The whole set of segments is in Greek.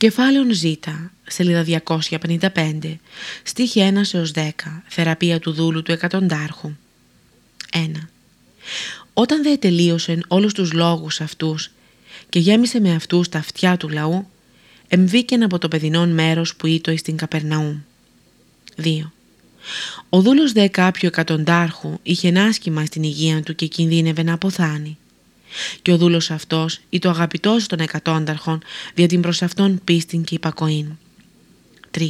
Κεφάλαιον Ζ, σελίδα 255, στίχη 1 έως 10, θεραπεία του δούλου του εκατοντάρχου. 1. Όταν δε τελείωσεν όλους τους λόγους αυτούς και γέμισε με αυτούς τα αυτιά του λαού, εμβήκεν από το παιδινόν μέρος που ήτο εις την Καπερναούμ. 2. Ο δούλος δε κάποιου εκατοντάρχου είχε άσχημα στην υγεία του και κινδύνευε να αποθάνει και ο δούλος αυτός ή το αγαπητός των εκατόνταρχων δια την προς αυτόν πίστην και υπακοήν. 3.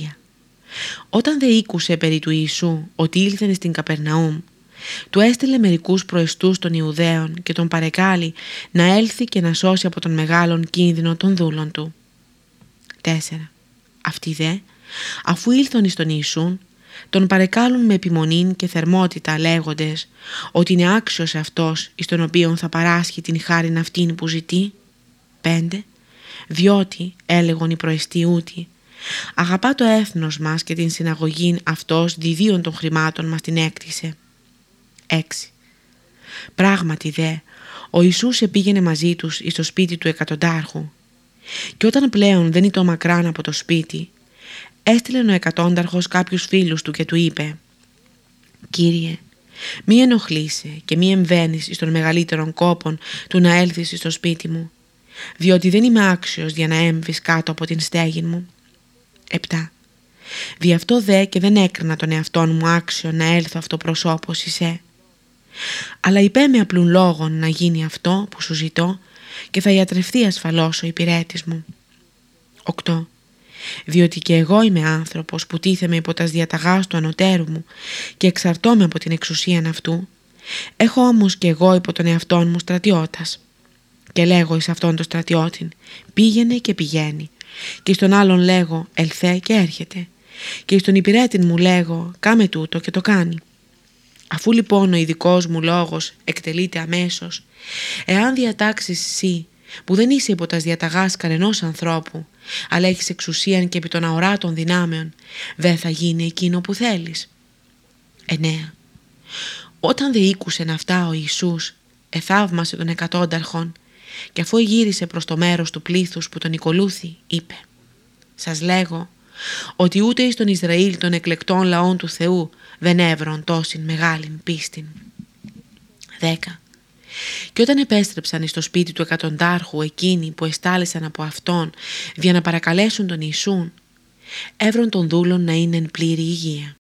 Όταν δε ήκουσε περί του Ιησού ότι ήλθεν στην Καπερναούμ, του έστειλε μερικούς προεστούς των Ιουδαίων και τον παρεκάλει να έλθει και να σώσει από τον μεγάλον κίνδυνο των δούλων του. 4. Αυτοί δε, αφού ήλθον εις τον Ιησούν, τον παρεκάλουν με επιμονή και θερμότητα λέγοντες ότι είναι άξιος αυτός εις τον οποίον θα παράσχει την χάριν αυτήν που ζητεί. 5. Διότι, έλεγον οι προεστιούτοι, αγαπά το έθνος μας και την συναγωγή αυτός διδίων των χρημάτων μας την έκτισε. 6. Πράγματι δε, ο Ιησούς επήγαινε μαζί τους εις το σπίτι του εκατοντάρχου και όταν πλέον δεν ήταν μακράν από το σπίτι, έστειλε ο εκατόνταρχος κάποιους φίλους του και του είπε «Κύριε, μη ενοχλείσαι και μη εμβαίνεις εις των μεγαλύτερων κόπων του να έλθεις στο σπίτι μου, διότι δεν είμαι άξιος για να έμβεις κάτω από την στέγη μου». 7. Δι' αυτό δε και δεν έκρινα τον εαυτόν μου άξιο να έλθω αυτό προσώπος εισέ. Αλλά υπέ με απλούν λόγων να γίνει αυτό που σου ζητώ και θα ιατρευτεί ασφαλώς ο υπηρέτης μου. 8 διότι και εγώ είμαι άνθρωπος που τίθεμαι υπό τας διαταγάς του ανωτέρου μου και εξαρτώμαι από την εξουσία αυτού, έχω όμως και εγώ υπό τον εαυτό μου στρατιώτας. Και λέγω εις αυτόν τον στρατιώτη, πήγαινε και πηγαίνει, και στον άλλον λέγω, ελθέ και έρχεται, και στον υπηρέτη μου λέγω, κάμε τούτο και το κάνει. Αφού λοιπόν ο ειδικός μου λόγος εκτελείται αμέσως, εάν διατάξεις εσύ που δεν είσαι υπό τα διαταγάς κανενός ανθρώπου, αλλά έχεις εξουσία και επί των αοράτων δυνάμεων, δεν θα γίνει εκείνο που θέλεις. 9. Όταν δε ήκουσεν αυτά ο Ιησούς, εθαύμασε τον εκατόνταρχον και αφού γύρισε προς το μέρος του πλήθους που τον οικολούθη, είπε «Σας λέγω ότι ούτε εις τον Ισραήλ των εκλεκτών λαών του Θεού δεν έβρον τόσην μεγάλην πίστην». 10. Και όταν επέστρεψαν στο σπίτι του εκατοντάρχου εκείνοι που εστάλησαν από αυτόν για να παρακαλέσουν τον Ιησούν, έβρον τον δούλον να είναι εν πλήρη υγεία.